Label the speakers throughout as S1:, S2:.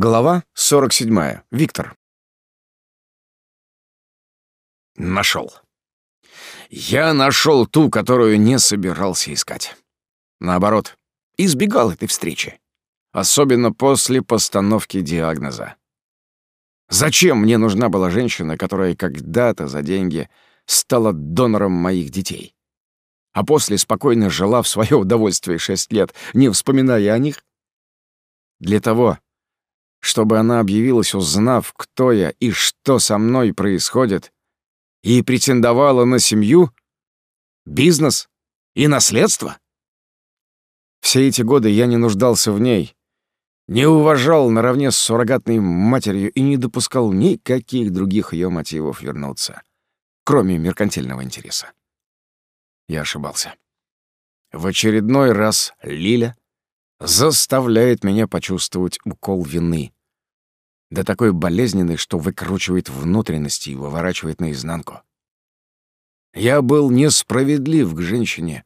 S1: Глава 47. Виктор. Нашел. Я нашел ту, которую не собирался искать. Наоборот, избегал этой встречи. Особенно после постановки диагноза. Зачем мне нужна была женщина, которая когда-то за деньги стала донором моих детей? А после спокойно жила в свое удовольствие шесть лет, не вспоминая о них? Для того, чтобы она объявилась, узнав, кто я и что со мной происходит, и претендовала на семью, бизнес и наследство? Все эти годы я не нуждался в ней, не уважал наравне с суррогатной матерью и не допускал никаких других ее мотивов вернуться, кроме меркантильного интереса. Я ошибался. В очередной раз Лиля заставляет меня почувствовать укол вины. Да такой болезненный, что выкручивает внутренности и выворачивает наизнанку. Я был несправедлив к женщине,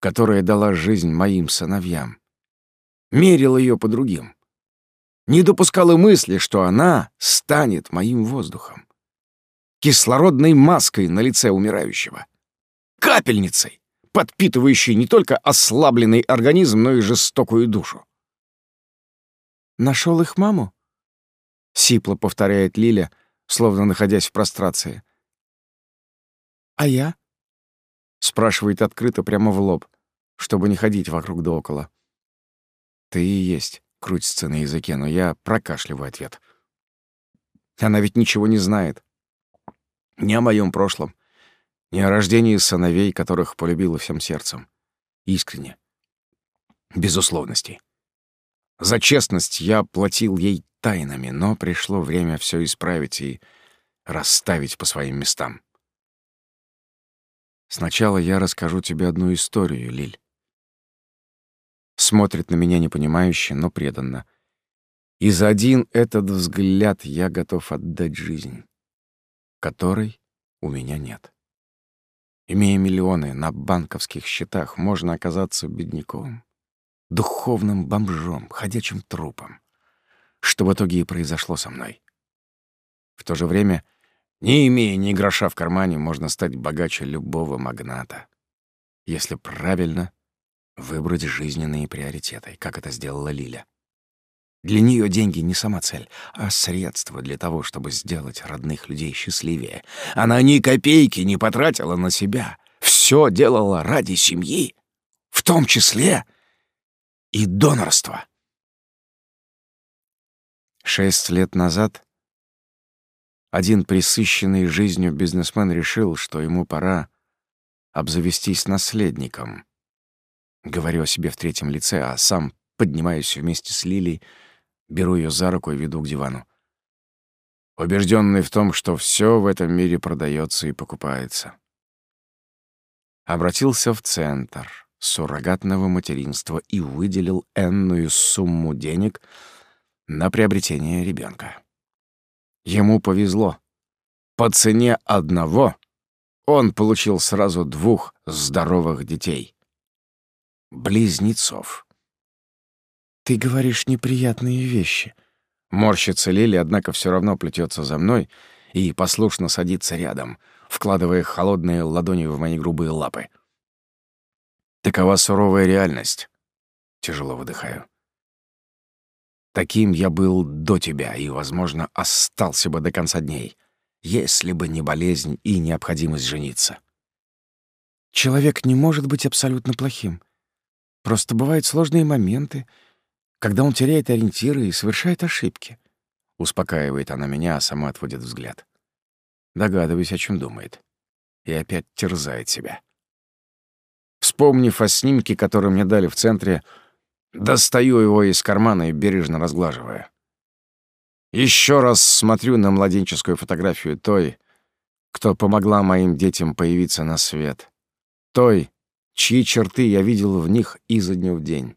S1: которая дала жизнь моим сыновьям. Мерил ее по другим. Не допускал и мысли, что она станет моим воздухом. Кислородной маской на лице умирающего. Капельницей подпитывающий не только ослабленный организм, но и жестокую душу. Нашел их маму?» — сипло повторяет Лиля, словно находясь в прострации. «А я?» — спрашивает открыто прямо в лоб, чтобы не ходить вокруг да около. «Ты и есть», — крутится на языке, но я прокашливаю ответ. Она ведь ничего не знает. Ни о моем прошлом, не о рождении сыновей, которых полюбила всем сердцем. Искренне. Без условностей. За честность я платил ей тайнами, но пришло время все исправить и расставить по своим местам. Сначала я расскажу тебе одну историю, Лиль. Смотрит на меня непонимающе, но преданно. И за один этот взгляд я готов отдать жизнь, которой у меня нет. Имея миллионы на банковских счетах, можно оказаться бедняком, духовным бомжом, ходячим трупом, что в итоге и произошло со мной. В то же время, не имея ни гроша в кармане, можно стать богаче любого магната, если правильно выбрать жизненные приоритеты, как это сделала Лиля. Для нее деньги не сама цель, а средство для того, чтобы сделать родных людей счастливее. Она ни копейки не потратила на себя. Все делала ради семьи, в том числе и донорство. Шесть лет назад один присыщенный жизнью бизнесмен решил, что ему пора обзавестись наследником. Говорю о себе в третьем лице, а сам поднимаюсь вместе с Лилией Беру ее за руку и веду к дивану. Убежденный в том, что все в этом мире продается и покупается. Обратился в центр суррогатного материнства и выделил энную сумму денег на приобретение ребенка. Ему повезло. По цене одного он получил сразу двух здоровых детей. Близнецов. «Ты говоришь неприятные вещи». Морщится Лили, однако все равно плетется за мной и послушно садится рядом, вкладывая холодные ладони в мои грубые лапы. Такова суровая реальность. Тяжело выдыхаю. Таким я был до тебя и, возможно, остался бы до конца дней, если бы не болезнь и необходимость жениться. Человек не может быть абсолютно плохим. Просто бывают сложные моменты, когда он теряет ориентиры и совершает ошибки. Успокаивает она меня, а сама отводит взгляд. Догадываюсь, о чем думает. И опять терзает себя. Вспомнив о снимке, который мне дали в центре, достаю его из кармана и бережно разглаживаю. Еще раз смотрю на младенческую фотографию той, кто помогла моим детям появиться на свет. Той, чьи черты я видел в них изо дня в день.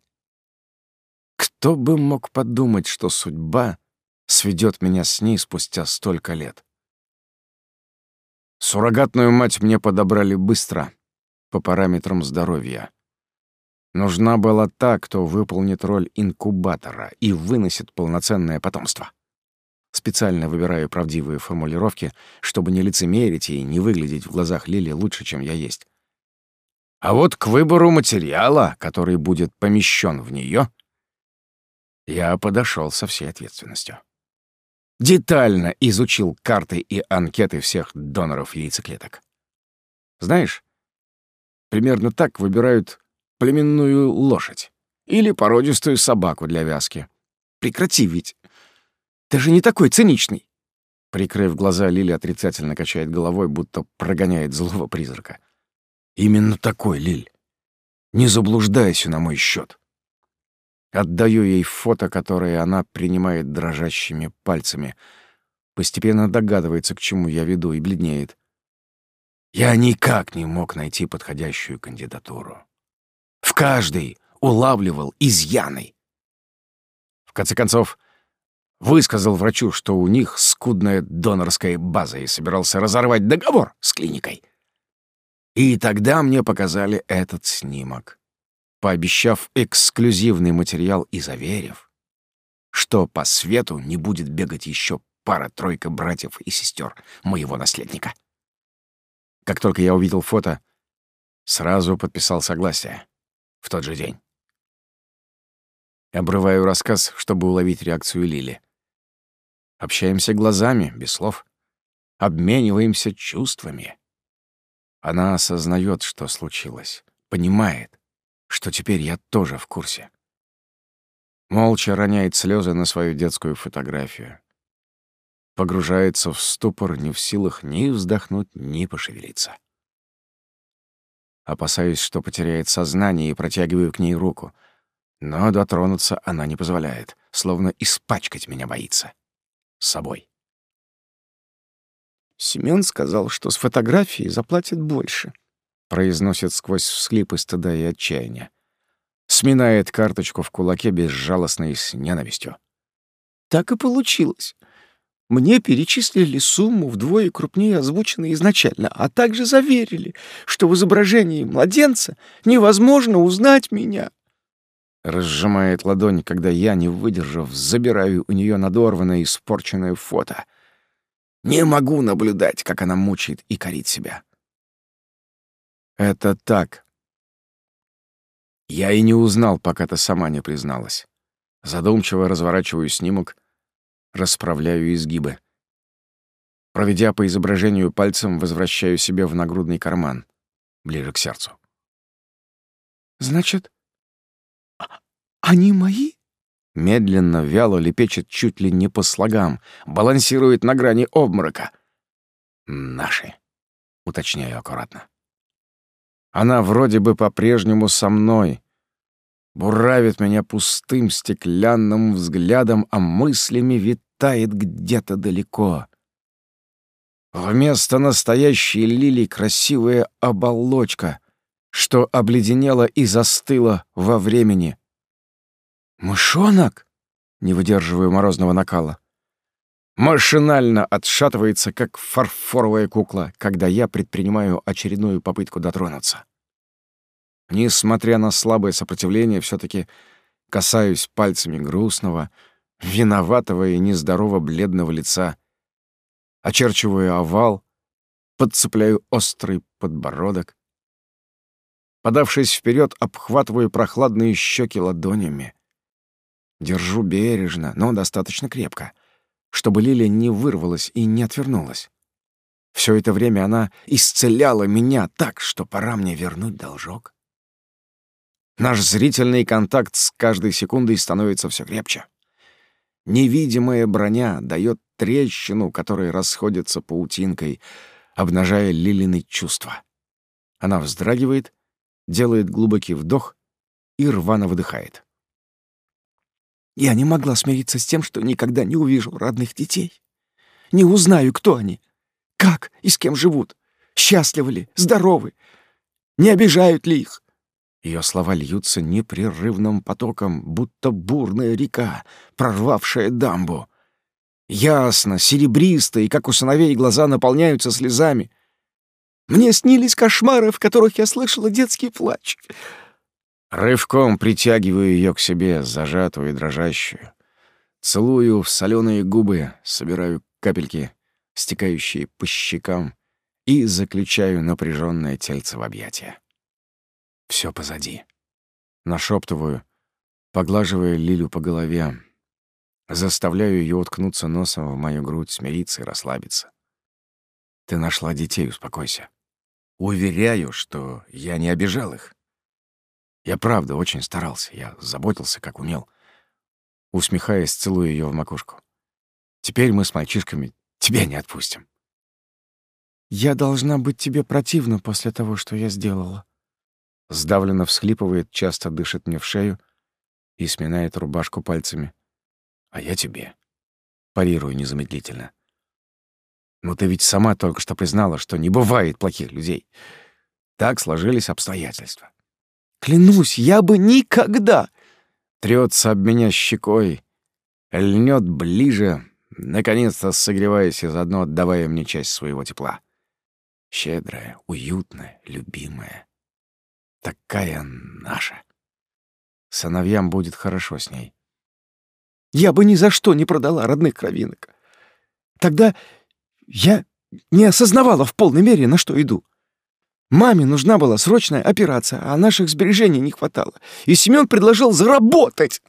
S1: Кто бы мог подумать, что судьба сведет меня с ней спустя столько лет? Суррогатную мать мне подобрали быстро, по параметрам здоровья. Нужна была та, кто выполнит роль инкубатора и выносит полноценное потомство. Специально выбираю правдивые формулировки, чтобы не лицемерить и не выглядеть в глазах Лили лучше, чем я есть. А вот к выбору материала, который будет помещен в нее, я подошел со всей ответственностью. Детально изучил карты и анкеты всех доноров яйцеклеток. Знаешь, примерно так выбирают племенную лошадь или породистую собаку для вязки. Прекрати ведь. Ты же не такой циничный. Прикрыв глаза, Лили отрицательно качает головой, будто прогоняет злого призрака. Именно такой, Лиль. Не заблуждайся на мой счет. Отдаю ей фото, которое она принимает дрожащими пальцами. Постепенно догадывается, к чему я веду, и бледнеет. Я никак не мог найти подходящую кандидатуру. В каждой улавливал изъяны. В конце концов, высказал врачу, что у них скудная донорская база, и собирался разорвать договор с клиникой. И тогда мне показали этот снимок, пообещав эксклюзивный материал и заверив, что по свету не будет бегать еще пара-тройка братьев и сестер моего наследника. Как только я увидел фото, сразу подписал согласие. В тот же день. Обрываю рассказ, чтобы уловить реакцию Лили. Общаемся глазами, без слов. Обмениваемся чувствами. Она осознает, что случилось, понимает, что теперь я тоже в курсе. Молча роняет слезы на свою детскую фотографию. Погружается в ступор, не в силах ни вздохнуть, ни пошевелиться. Опасаюсь, что потеряет сознание, и протягиваю к ней руку. Но дотронуться она не позволяет, словно испачкать меня боится. С собой.
S2: Семён сказал, что с фотографией заплатят больше.
S1: Произносит сквозь всхлипы стыда и отчаяния. Сминает карточку в кулаке безжалостно и с ненавистью.
S2: Так и получилось. Мне перечислили сумму вдвое крупнее озвученной изначально, а также заверили, что в изображении младенца невозможно узнать меня.
S1: Разжимает ладонь, когда я, не выдержав, забираю у нее надорванное и испорченное фото — не могу наблюдать, как она мучает и корит себя. Это так. Я и не узнал, пока ты сама не призналась. Задумчиво разворачиваю снимок, расправляю изгибы. Проведя по изображению пальцем, возвращаю себе в нагрудный карман, ближе к сердцу.
S2: «Значит, а, они мои?»
S1: Медленно, вяло лепечет чуть ли не по слогам, балансирует на грани обморока. «Наши», — уточняю аккуратно. Она вроде бы по-прежнему со мной, буравит меня пустым стеклянным взглядом, а мыслями витает где-то далеко. Вместо настоящей лилии красивая оболочка, что обледенела и застыла во времени — «Мышонок?» — не выдерживаю морозного накала. Машинально отшатывается, как фарфоровая кукла, когда я предпринимаю очередную попытку дотронуться. Несмотря на слабое сопротивление, все таки касаюсь пальцами грустного, виноватого и нездорово бледного лица, очерчиваю овал, подцепляю острый подбородок. Подавшись вперед, обхватываю прохладные щеки ладонями. Держу бережно, но достаточно крепко, чтобы Лилия не вырвалась и не отвернулась. Все это время она исцеляла меня так, что пора мне вернуть должок. Наш зрительный контакт с каждой секундой становится все крепче. Невидимая броня дает трещину, которая расходится паутинкой, обнажая Лилины чувства. Она вздрагивает, делает глубокий вдох и рвано выдыхает. Я не могла смириться с тем, что никогда не увижу родных детей. Не узнаю, кто они, как и с кем живут, счастливы ли, здоровы, не обижают ли их. Ее слова льются непрерывным потоком, будто бурная река, прорвавшая дамбу. Ясно, серебристо, и как у сыновей глаза наполняются слезами. Мне снились кошмары, в которых я слышала детский плач. Рывком притягиваю ее к себе, зажатую и дрожащую. Целую в соленые губы, собираю капельки, стекающие по щекам, и заключаю напряженное тельце в объятия. Все позади. Нашептываю, поглаживая Лилю по голове, заставляю ее уткнуться носом в мою грудь, смириться и расслабиться. Ты нашла детей, успокойся. Уверяю, что я не обижал их. Я правда очень старался, я заботился, как умел. Усмехаясь, целую ее в макушку. Теперь мы с мальчишками тебя не отпустим.
S2: Я должна быть тебе противна после того, что я сделала.
S1: Сдавленно всхлипывает, часто дышит мне в шею и сминает рубашку пальцами. А я тебе. Парирую незамедлительно. Но ты ведь сама только что признала, что не бывает плохих людей. Так сложились обстоятельства.
S2: Клянусь, я бы никогда...
S1: Трется об меня щекой, льнет ближе, наконец-то согреваясь и заодно отдавая мне часть своего тепла. Щедрая, уютная, любимая. Такая наша. Сыновьям будет хорошо с ней.
S2: Я бы ни за что не продала родных кровинок. Тогда я не осознавала в полной мере, на что иду. Маме нужна была срочная операция, а наших сбережений не хватало. И Семён предложил заработать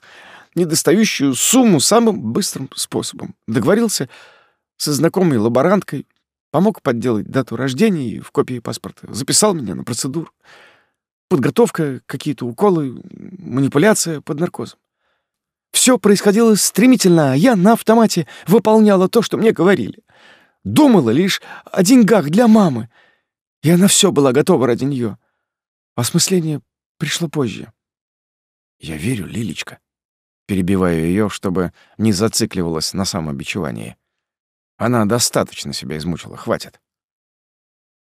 S2: недостающую сумму самым быстрым способом. Договорился со знакомой лаборанткой, помог подделать дату рождения и в копии паспорта, записал меня на процедуру. Подготовка, какие-то уколы, манипуляция под наркозом. Все происходило стремительно, а я на автомате выполняла то, что мне говорили. Думала лишь о деньгах для мамы — и она все была готова ради нее. Осмысление пришло позже.
S1: «Я верю, Лилечка», перебиваю ее, чтобы не зацикливалась на самобичевании. Она достаточно себя измучила, хватит.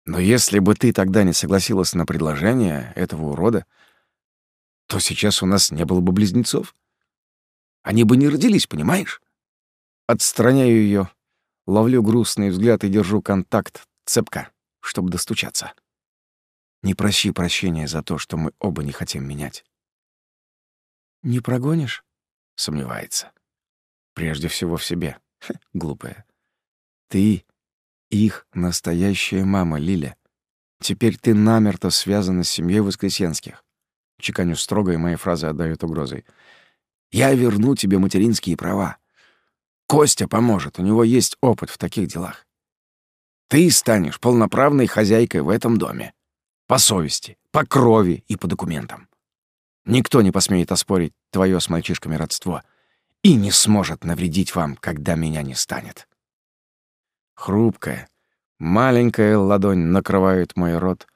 S1: Но если бы ты тогда не согласилась на предложение этого урода, то сейчас у нас не было бы близнецов. Они бы не родились, понимаешь? Отстраняю ее, ловлю грустный взгляд и держу контакт цепко чтобы достучаться. Не проси прощения за то, что мы оба не хотим менять.
S2: «Не прогонишь?»
S1: — сомневается. Прежде всего в себе. Ха, глупая. Ты их настоящая мама, Лиля. Теперь ты намерто связана с семьей Воскресенских. Чеканю строго, и мои фразы отдают угрозой. Я верну тебе материнские права. Костя поможет, у него есть опыт в таких делах. Ты станешь полноправной хозяйкой в этом доме. По совести, по крови и по документам. Никто не посмеет оспорить твое с мальчишками родство и не сможет навредить вам, когда меня не станет. Хрупкая, маленькая ладонь накрывает мой рот,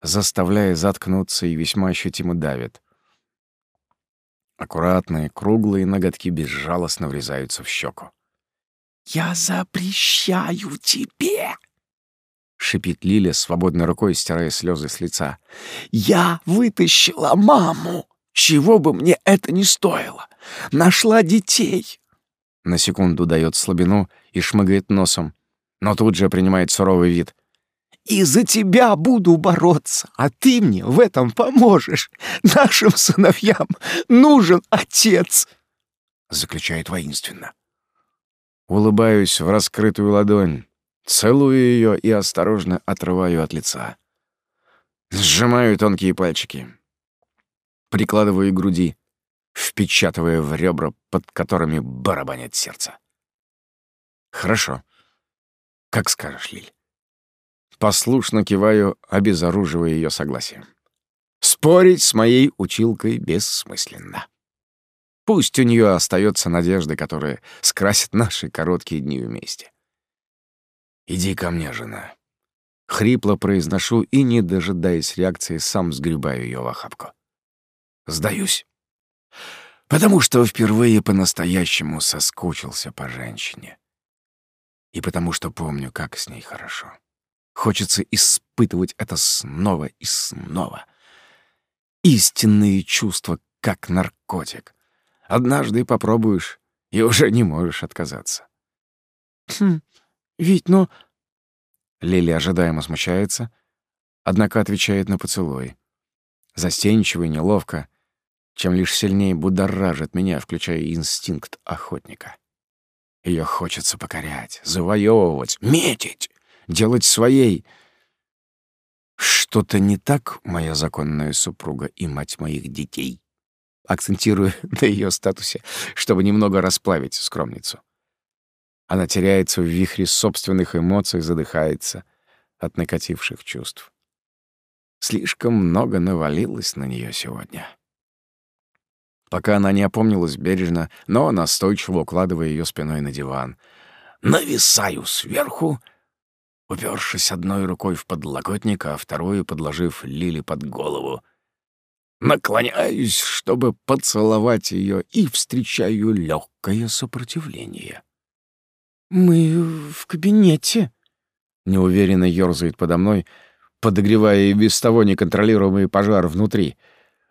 S1: заставляя заткнуться и весьма ощутимо давит. Аккуратные, круглые ноготки безжалостно врезаются в щеку.
S2: «Я запрещаю тебе!»
S1: — шипит Лиля, свободной рукой стирая слезы с лица.
S2: «Я вытащила маму! Чего бы мне это ни стоило! Нашла детей!»
S1: На секунду дает слабину и шмыгает носом, но тут же принимает суровый вид.
S2: «И за тебя буду бороться, а ты мне в этом поможешь! Нашим сыновьям нужен отец!»
S1: Заключает воинственно. Улыбаюсь в раскрытую ладонь, целую ее и осторожно отрываю от лица. Сжимаю тонкие пальчики. Прикладываю к груди, впечатывая в ребра, под которыми барабанит сердце. Хорошо. Как скажешь, Лиль. Послушно киваю, обезоруживая ее согласием. Спорить с моей училкой бессмысленно. Пусть у нее остается надежда, которая скрасит наши короткие дни вместе. «Иди ко мне, жена». Хрипло произношу и, не дожидаясь реакции, сам сгребаю ее в охапку. Сдаюсь. Потому что впервые по-настоящему соскучился по женщине. И потому что помню, как с ней хорошо. Хочется испытывать это снова и снова. Истинные чувства, как наркотик — Однажды попробуешь, и уже не можешь отказаться.
S2: «Хм, ведь, ну...»
S1: Лили ожидаемо смущается, однако отвечает на поцелуй. Застенчиво и неловко, чем лишь сильнее будоражит меня, включая инстинкт охотника. Ее хочется покорять, завоевывать, метить, делать своей. Что-то не так, моя законная супруга и мать моих детей. Акцентирую на ее статусе, чтобы немного расплавить скромницу. Она теряется в вихре собственных эмоций, задыхается от накативших чувств. Слишком много навалилось на нее сегодня. Пока она не опомнилась бережно, но настойчиво укладывая ее спиной на диван. Нависаю сверху, упершись одной рукой в подлокотник, а вторую подложив Лили под голову. Наклоняюсь, чтобы поцеловать ее, и встречаю легкое сопротивление.
S2: «Мы в кабинете», —
S1: неуверенно ёрзает подо мной, подогревая и без того неконтролируемый пожар внутри.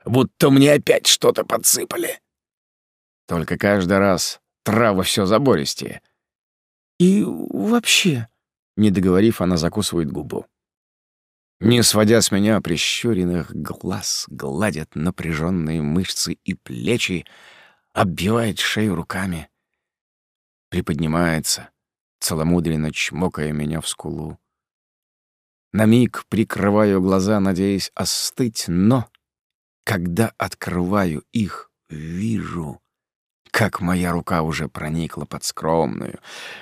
S1: «Будто мне опять что-то подсыпали». Только каждый раз трава все забористее.
S2: «И вообще...» — не договорив, она закусывает губу.
S1: Не сводя с меня прищуренных глаз, гладят напряженные мышцы и плечи, оббивает шею руками, приподнимается, целомудренно чмокая меня в скулу. На миг прикрываю глаза, надеясь остыть, но, когда открываю их, вижу, как моя рука уже проникла под скромную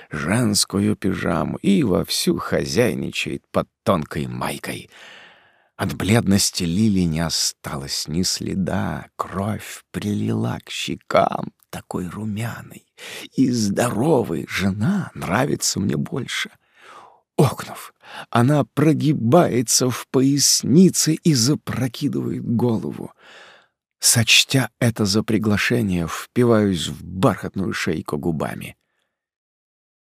S1: женскую пижаму и вовсю хозяйничает под тонкой майкой. От бледности Лили не осталось ни следа, кровь прилила к щекам, такой румяный и здоровый. Жена нравится мне больше. Окнув, она прогибается в пояснице и запрокидывает голову. Сочтя это за приглашение, впиваюсь в бархатную шейку губами.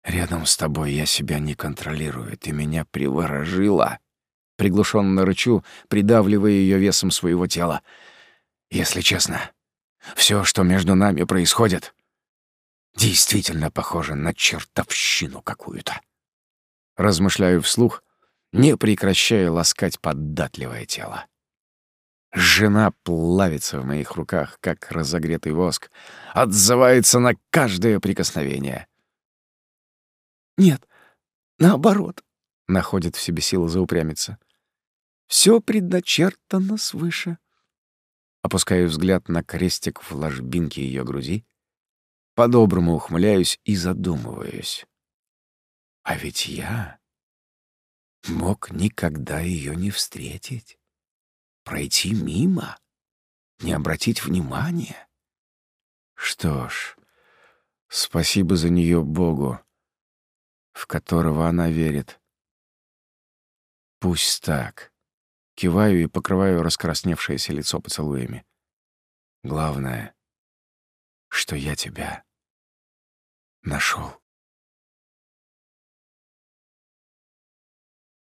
S1: Рядом с тобой я себя не контролирую, ты меня приворожила. Приглушенно рычу, придавливая ее весом своего тела. Если честно, все, что между нами происходит, действительно похоже на чертовщину какую-то. Размышляю вслух, не прекращая ласкать податливое тело. Жена плавится в моих руках, как разогретый воск, отзывается на каждое прикосновение.
S2: «Нет, наоборот», —
S1: находит в себе силы заупрямиться.
S2: «Все предначертано свыше».
S1: Опускаю взгляд на крестик в ложбинке ее груди, по-доброму ухмыляюсь и задумываюсь. А ведь я мог никогда ее не встретить пройти мимо, не обратить внимания. Что ж, спасибо за нее Богу, в которого она верит. Пусть так. Киваю и покрываю раскрасневшееся лицо поцелуями. Главное, что я тебя нашел.